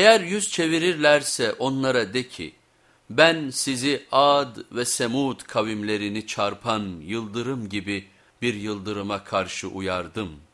Eğer yüz çevirirlerse onlara de ki, ben sizi Ad ve Semud kavimlerini çarpan yıldırım gibi bir yıldırıma karşı uyardım.''